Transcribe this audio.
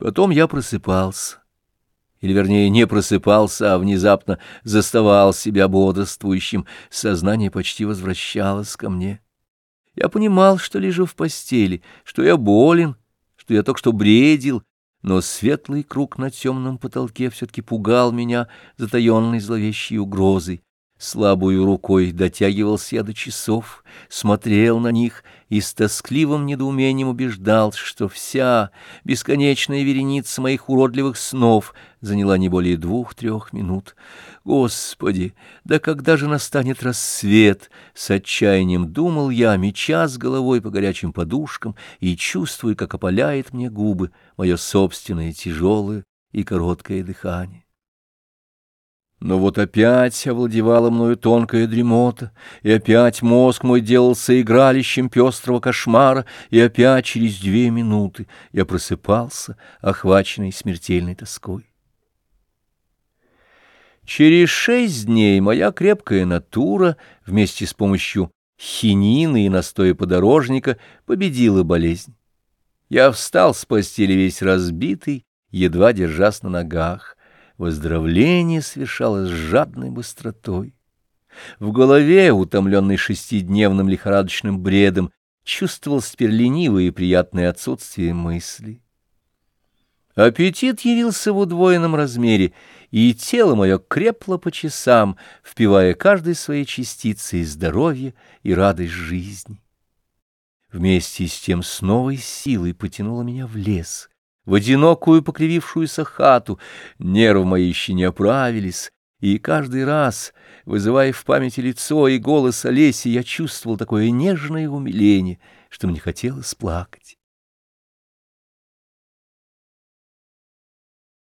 Потом я просыпался. Или, вернее, не просыпался, а внезапно заставал себя бодрствующим. Сознание почти возвращалось ко мне. Я понимал, что лежу в постели, что я болен, что я только что бредил, но светлый круг на темном потолке все-таки пугал меня затаенной зловещей угрозой. Слабую рукой дотягивался я до часов, смотрел на них и с тоскливым недоумением убеждал, что вся бесконечная вереница моих уродливых снов заняла не более двух-трех минут. Господи, да когда же настанет рассвет? С отчаянием думал я, меча с головой по горячим подушкам и чувствуя, как опаляет мне губы мое собственное тяжелое и короткое дыхание. Но вот опять овладевала мною тонкая дремота, и опять мозг мой делался игралищем пестрого кошмара, и опять через две минуты я просыпался, охваченный смертельной тоской. Через шесть дней моя крепкая натура вместе с помощью хинины и настоя подорожника победила болезнь. Я встал с постели весь разбитый, едва держась на ногах. Выздоровление совершалось с жадной быстротой. В голове, утомленной шестидневным лихорадочным бредом, чувствовалось теперь ленивое и приятное отсутствие мыслей. Аппетит явился в удвоенном размере, и тело мое крепло по часам, впивая каждой своей частицей здоровье и радость жизни. Вместе с тем с новой силой потянуло меня в лес — в одинокую покривившуюся хату. Нервы мои еще не оправились, и каждый раз, вызывая в памяти лицо и голос Олеси, я чувствовал такое нежное умиление, что мне хотелось плакать.